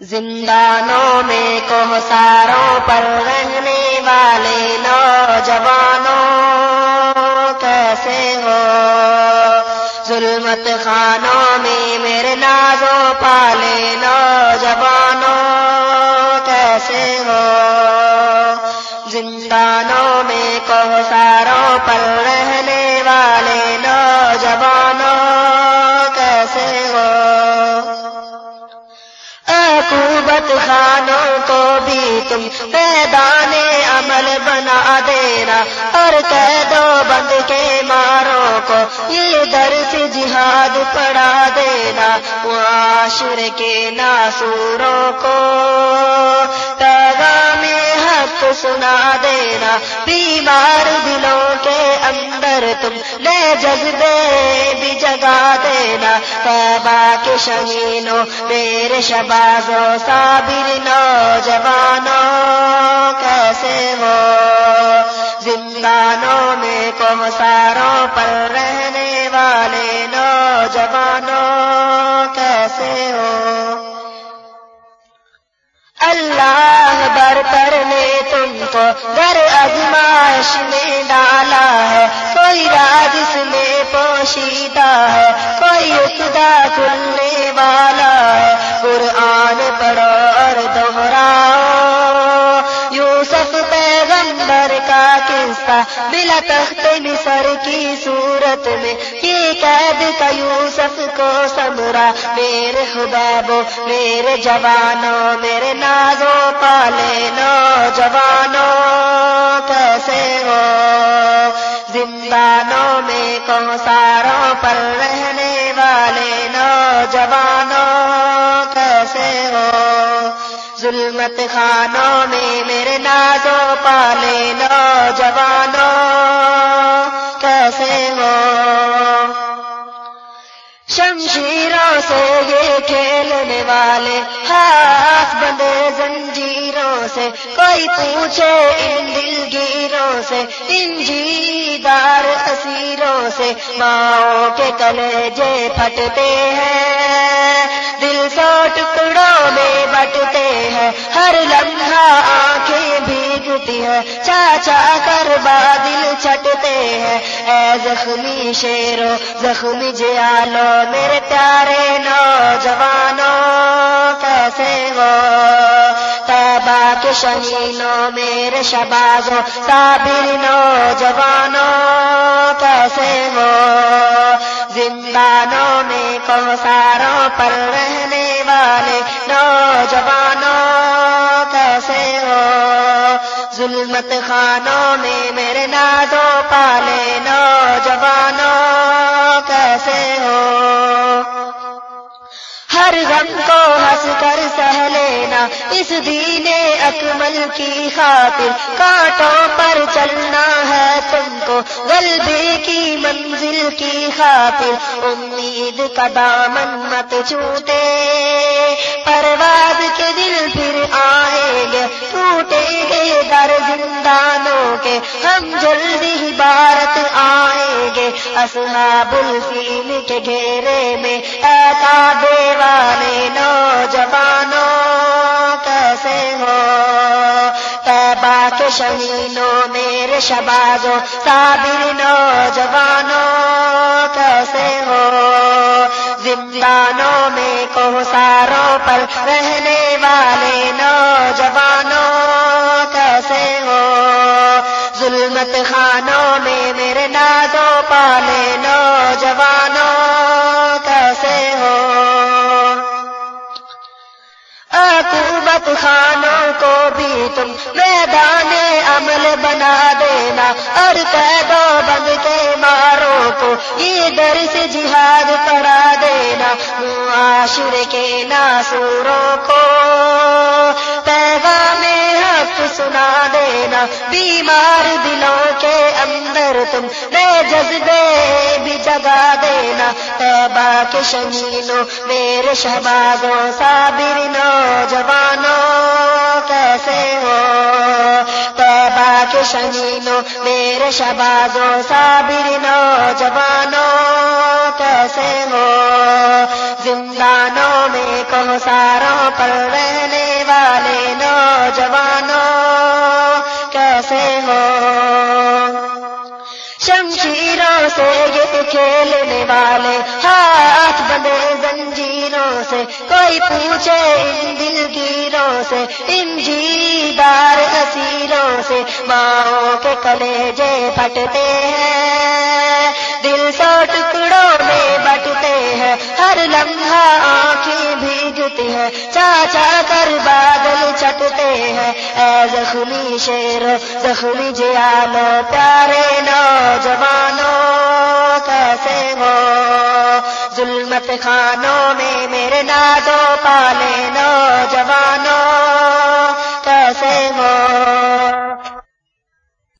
زندانوں میں کوہساروں پر رہنے والے نوجوانوں کیسے ہو؟ ظلمت خانوں میں میرے نازوں پالے نوجوانوں کیسے ہو؟ زندانوں میں کوہساروں تم میدان عمل بنا دینا اور قیدو بند کے ماروں کو یہ درس جہاد پڑھا دینا معاشر کے ناسوروں کو پیغام حق سنا دینا، بیمار دلوں کے اندر تم نئے جذبے بھی جگا دینا۔ پیبا کے شہینوں میرے شبازوں صابر نوجوانوں، کیسے ہو زندانوں میں کوساروں پر رہنے والے نوجوانوں، کیسے ہو اللہ بر پر نے در ازمائش میں ڈالا ہے۔ کوئی راج اس میں پوشیدہ ہے۔ کوئی اقدا کھلنے والا ہے۔ قرآن پڑھو اور دوہراؤ یوسف پیغمبر کا قصہ۔ بلا تخت مصر کی صورت میں۔ یہ قید کا یوسف کو سمرا۔ میرے خبابو میرے جوانوں میرے نازوں پالے نوجوانوں سے ہو۔ زندانوں میں کوساروں پر رہنے والے نوجوانوں کیسے ہو؟ ظلمت خانوں میں میرے نازوں پالے نوجوانوں شمشیروں سے یہ کھیلنے والے ہاتھ بندے زنجیروں سے، کوئی پوچھے ان دلگیروں سے ان جیدار اسیروں سے ماؤں کے کلیجے پھٹتے ہیں۔ دل سو ٹکڑوں میں چاچا کر بادل چھٹتے ہیں۔ اے زخمی شیرو، زخمی جیالو، میرے پیارے نوجوانوں کیسے ہو؟ تیبا کے شہینوں، میرے شبازوں صابر نوجوانوں کیسے ہو؟ زندانوں میں کوساروں پر رہنے والے نوجوانوں ظلمت خانوں میں میرے نازوں پالے نوجوانوں، کیسے ہو؟ ہر غم کو ہنس کر سہ لینا، اس دین اکمل کی خاطر، کانٹوں پر چلنا ہے تم کو، غلبے کی منزل کی خاطر۔ امید کا دامن مت چھوٹے، پرواز کے دل زندانوں کے ہم جلدی ہی بھارت آئیں گے اصحاب الفیل کے گھیرے میں۔ ایتا والے نوجوانوں، کیسے ہو؟ تیبا کے شہینوں میرے شبازوں صابر نوجوانوں، کیسے ہو؟ زندانوں میں کوساروں پر رہنے والے ظلمت خانوں میں میرے نازوں پالے نوجوانوں، کیسے ہو؟ عقوبت خانوں کو بھی تم میدان عمل بنا دینا اور قیدوں بند کے ماروں کو یہ درس جہاد پڑھا دینا۔ معاشر کے ناسوروں کو پیغام حق سنا دینا بیمار دلوں کے اندر تم نئے جذبے بھی جگا دینا۔ تیبا کے شمینوں میرے شہبازوں، صابر نوجوانوں، کیسے ہو؟ تیبا کے شمینوں میرے شہبازوں، صابر نوجوانوں، کیسے ہو؟ زندانوں میں کوساروں پر رہ کھیلنے والے ہاتھ بندے زنجیروں سے، کوئی پوچھے ان دل گیروں سے، ان جیدار اسیروں سے ماں کے کلیجے پھٹتے ہیں۔ دل سو ٹکڑوں میں بٹتے ہیں، ہر لمحہ آنکھیں بھیگتی ہیں، چاچا کر بادل ہیں۔ اے زخمی شیر، زخمی جیالو پیارے نوجوانوں کیسے ہو؟ ظلمت خانوں میں میرے نازو پالے نوجوانوں